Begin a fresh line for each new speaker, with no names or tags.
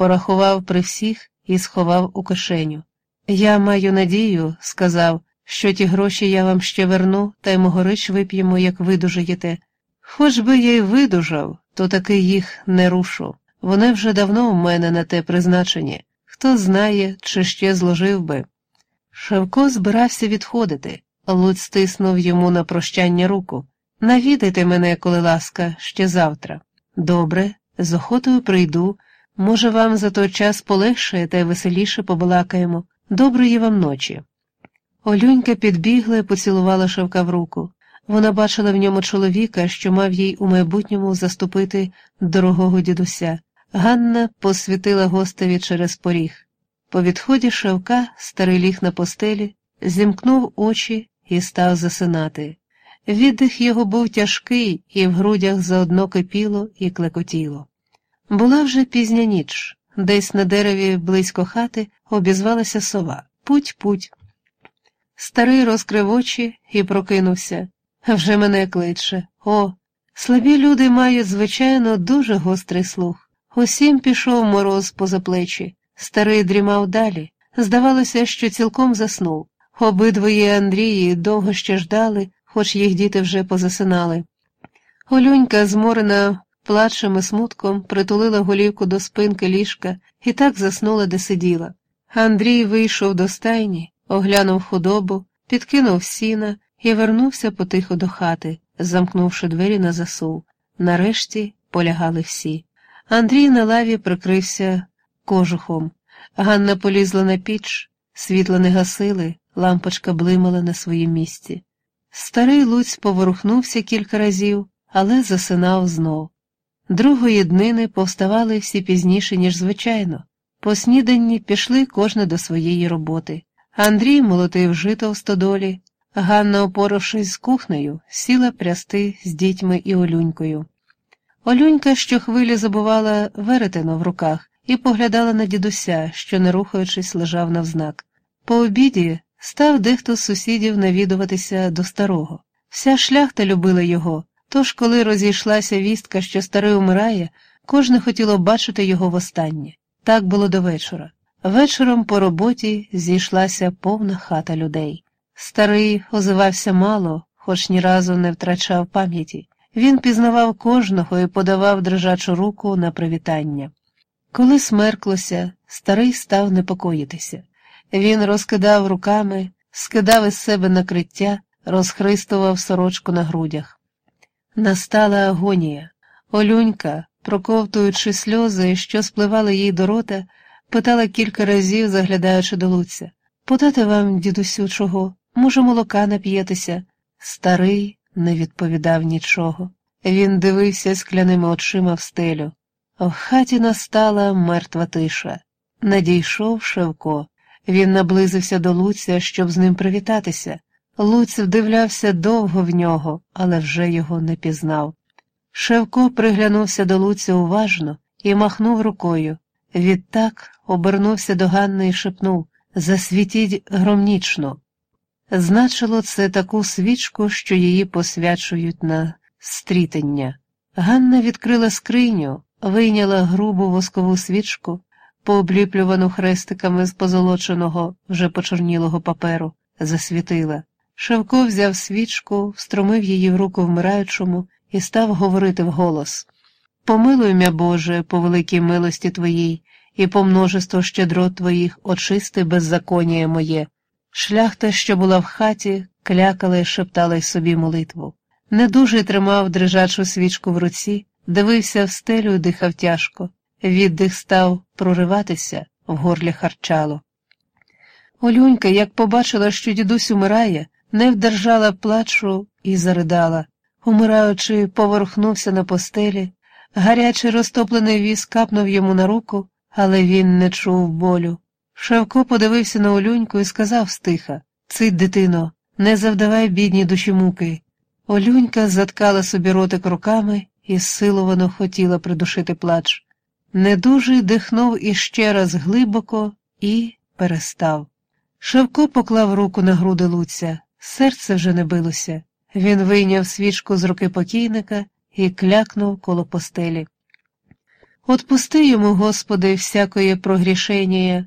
порахував при всіх і сховав у кишеню. Я маю надію, сказав, що ті гроші я вам ще верну, та й могорич вип'ємо, як видужаєте. Хоч би я й видужав, то таки їх не рушу. Вони вже давно в мене на те призначені. Хто знає, чи ще зложив би. Шевко збирався відходити, Луць стиснув йому на прощання руку. Навідайте мене, коли ласка, ще завтра. Добре, з охотою прийду. Може, вам за той час полегшає та й веселіше побалакаємо. Доброї вам ночі. Олюнька підбігла і поцілувала Шевка в руку. Вона бачила в ньому чоловіка, що мав їй у майбутньому заступити дорогого дідуся. Ганна посвітила гостеві через поріг. По відході Шевка старий ліг на постелі, зімкнув очі і став засинати. Віддих його був тяжкий, і в грудях заодно кипіло і клекотіло. Була вже пізня ніч, десь на дереві близько хати обізвалася сова. Путь путь. Старий розкрив очі і прокинувся. Вже мене кличе. О, слабі люди мають, звичайно, дуже гострий слух. Усім пішов мороз поза плечі. Старий дрімав далі. Здавалося, що цілком заснув. Обидвоє Андрії довго ще ждали, хоч їх діти вже позасинали. Олюнька, зморена плачем і смутком, притулила голівку до спинки ліжка і так заснула, де сиділа. Андрій вийшов до стайні, оглянув худобу, підкинув сіна і вернувся потихо до хати, замкнувши двері на засув. Нарешті полягали всі. Андрій на лаві прикрився кожухом. Ганна полізла на піч, світла не гасили, лампочка блимала на своїм місці. Старий Луць поворухнувся кілька разів, але засинав знов. Другої днини повставали всі пізніше, ніж звичайно. По сніданні пішли кожне до своєї роботи. Андрій молотив жито в стодолі, Ганна, опоравшись з кухнею, сіла прясти з дітьми і Олюнькою. Олюнька щохвилі забувала веретено в руках і поглядала на дідуся, що, не рухаючись, лежав навзнак. По обіді став дехто з сусідів навідуватися до старого. Вся шляхта любила його, тож, коли розійшлася вістка, що старий умирає, кожне хотіло бачити його востаннє. Так було до вечора. Вечором по роботі зійшлася повна хата людей. Старий озивався мало, хоч ні разу не втрачав пам'яті. Він пізнавав кожного і подавав дрижачу руку на привітання. Коли смерклося, старий став непокоїтися. Він розкидав руками, скидав із себе накриття, розхристував сорочку на грудях. Настала агонія. Олюнька, проковтуючи сльози, що спливали їй до рота, питала кілька разів, заглядаючи до луця. Подати вам, дідусю, чого? Може, молока нап'єтеся? Старий не відповідав нічого. Він дивився скляними очима в стелю. В хаті настала мертва тиша. Надійшов Шевко. Він наблизився до Луця, щоб з ним привітатися. Луць вдивлявся довго в нього, але вже його не пізнав. Шевко приглянувся до Луця уважно і махнув рукою. Відтак обернувся до Ганни і шепнув Засвітіть громнічно. Значило це таку свічку, що її посвячують на стрітення. Ганна відкрила скриню, вийняла грубу воскову свічку, пообліплювану хрестиками з позолоченого, вже почорнілого паперу, засвітила. Шевко взяв свічку, встромив її в руку вмираючому і став говорити вголос Помилуй мя, Боже, по великій милості Твоїй, і по множеству щедрот Твоїх очисти беззаконія моє. Шляхта, що була в хаті, клякала і шептала й собі молитву. Недужий тримав дрижачу свічку в руці, дивився в стелю і дихав тяжко. Віддих став прориватися, в горлі харчало. Олюнька, як побачила, що дідусь умирає, не вдержала плачу і заридала. Умираючи, поворухнувся на постелі, гарячий розтоплений віз капнув йому на руку, але він не чув болю. Шевко подивився на Олюньку і сказав стиха Цить, дитино, не завдавай бідній душі муки. Олюнька заткала собі ротик руками і силовано хотіла придушити плач. Недужий дихнув іще раз глибоко і перестав. Шевко поклав руку на груди Луця, серце вже не билося. Він вийняв свічку з руки покійника і клякнув коло постелі. Отпусти йому, Господи, всякое прогрішення,